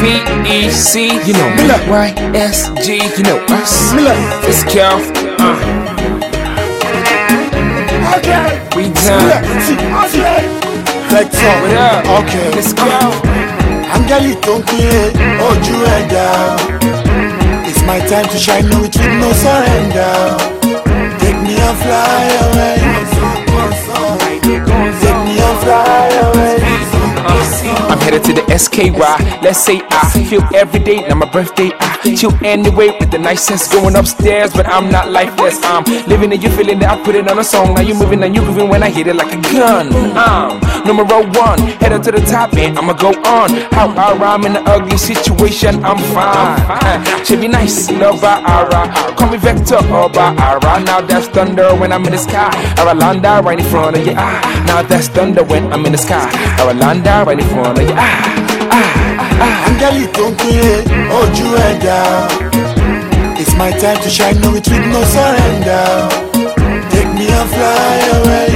V-E-C, you know me. Y-S-G, you know us. Miller. It's Cal, uh, Okay. we done. Okay. Vector. What up? Okay. Let's go. Ń pín ojú ẹ̀dá. It's my time to shine, no retreat, no surrender. Take me and fly away. The SKY. Let's say I feel every day, now my birthday. I chill anyway with the nicest going upstairs, but I'm not lifeless. I'm living it, you feeling it. I put it on a song. Now you moving and you grooving when I hit it like a gun. I'm numero one, headed to the top, and I'ma go on. How I rhyme in the ugly situation, I'm fine. Uh, should be nice, love by Ara. Call me Vector or by Ara. Now that's thunder when I'm in the sky. Aralanda right in front of your eye. Now that's thunder when I'm in the sky. Aralanda right in front of your eye. Áńgẹ́lì tó ń pín ojú ẹ̀dá. It's my time to shine, no retreat, no surrender. Take me and fly away.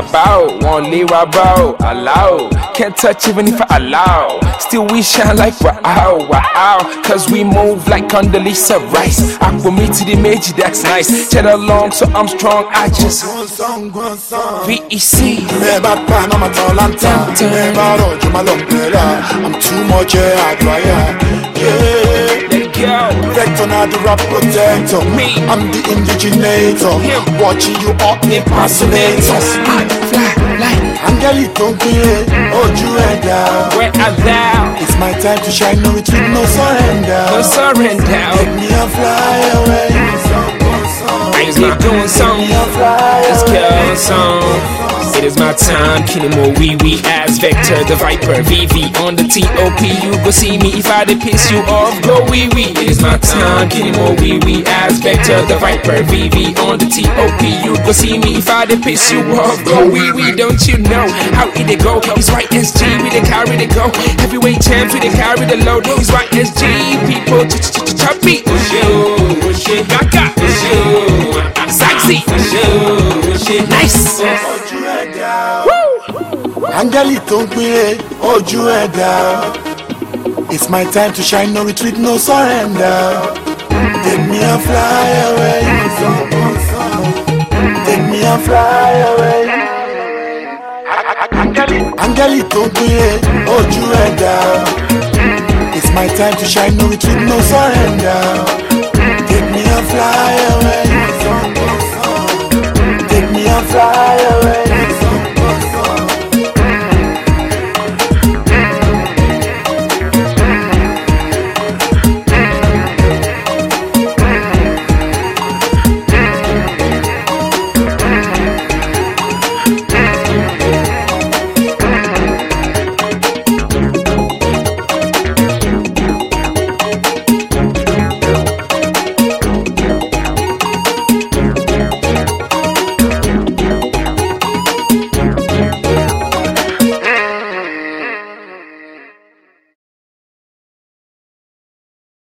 Baba o, won't leave Baba allow. Can't touch even if I allow. Still we shine like wow, wow. Cause we move like Condoleezza Rice. Aqua me to the major, that's nice. Cheddar long, so I'm strong. I just One song, one song. VEC. Ẹ bá pa náà máa go. Vector the rap protector. Me. I'm the indiginator. Him. Watching you all impersonators. I fly like tó ń pín ojú ẹ̀dá. where I thou. It's my time to shine, no retreat, no surrender. No surrender. Take me and fly is my time, killing more wee wee as Vector the Viper VV on the TOP. You go see me if I did piss you off, go wee wee. It is my time, killing more wee wee as Vector the Viper VV on the TOP. You go see me if I did piss you off, go wee wee. Don't you know how it dey go? It's right SG, we dey carry the go. Heavyweight champs, we dey carry the load. It's right SG, people ch ch ch chop. Shit, gaga, sexy, nice. Áńgẹ́lì tó ń pín ojú ẹ̀dá. It's my time to shine, no retreat, no surrender. Take me and fly away. Take me and fly away. Áńgẹ́lì tó ń pín ojú ẹ̀dá. It's my time to shine, no retreat, no surrender. Take me and fly